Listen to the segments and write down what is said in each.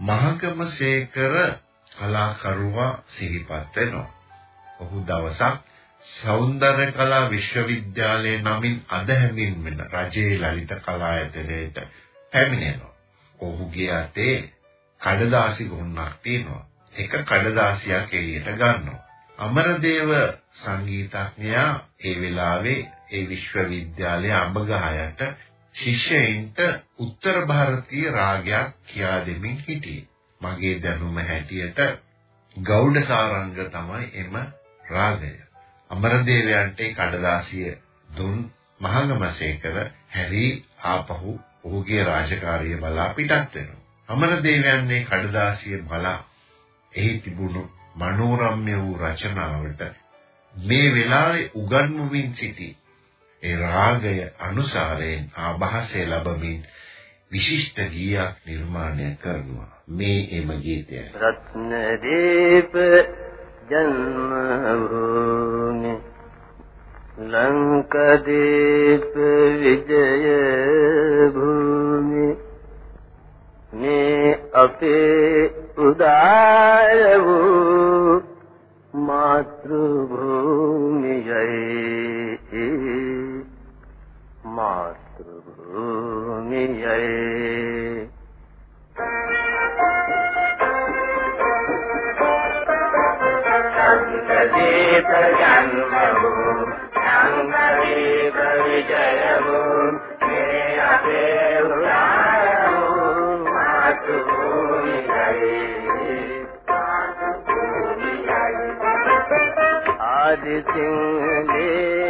මහකමසේකර කලාකරුවා සිහිපත් වෙනවා. ඔහු දවසක් සෞන්දර්ය කලා විශ්වවිද්‍යාලය නමින් අද හැඳින්වෙන රජයේ ලලිත කලායතනයට පැමිණෙනවා. ඔහුගේ අතේ කඩදාසි ගොන්නක් තියෙනවා. එක කඩදාසියක් එළියට ගන්නවා. අමරදේව සංගීතඥයා ඒ වෙලාවේ ඒ විශ්වවිද්‍යාලයේ අඹගහයට ශිෂ්‍යයින්ට උත්තර ಭಾರತೀಯ රාගයක් කියා දෙමින් හිටියේ. මගේ දැනුම හැටියට ගෞඩ සාරංග තමයි එම රාගය. අමරදේවයන්ට කඩදාසිය දුන් මහගමසේකර හැරි ආපහු ඔහුගේ රාජකාරිය බලා පිටත් වෙනවා. අමරදේවයන් මේ කඩදාසිය බලා එහි තිබුණු මනෝරම්‍ය වූ රචනාවට මේ වෙලාවේ උගන්වමින් සිටි ඒ රාගය අනුසාරයෙන් ආభాසය ලැබමින් විශිෂ්ට ගීයක් නිර්මාණය කරනවා. මේ එම ගීතය. රත්න දීප ජන්ම භූමි ලංකදීප විජය භූමි මේ අපේ මාතෘ භූමියයි සංගදීප ජන්ම වූ සංගදීප විජය වූ මේ අපේ උදාර වූ මාතෘ ආදි සිංහලේ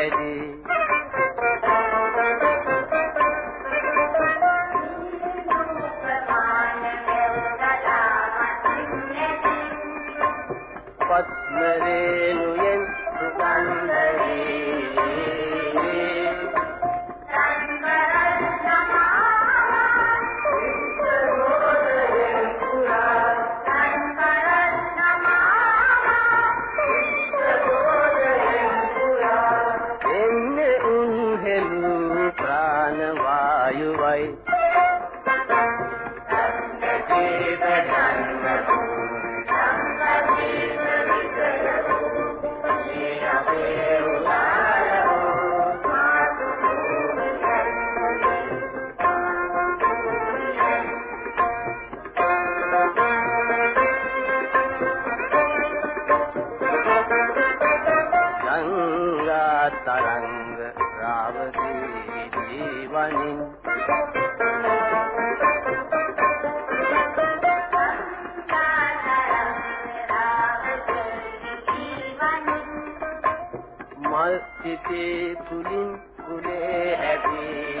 Eddie. ජීවනින් මල් සිතේ තුලින් කුලේ හැදී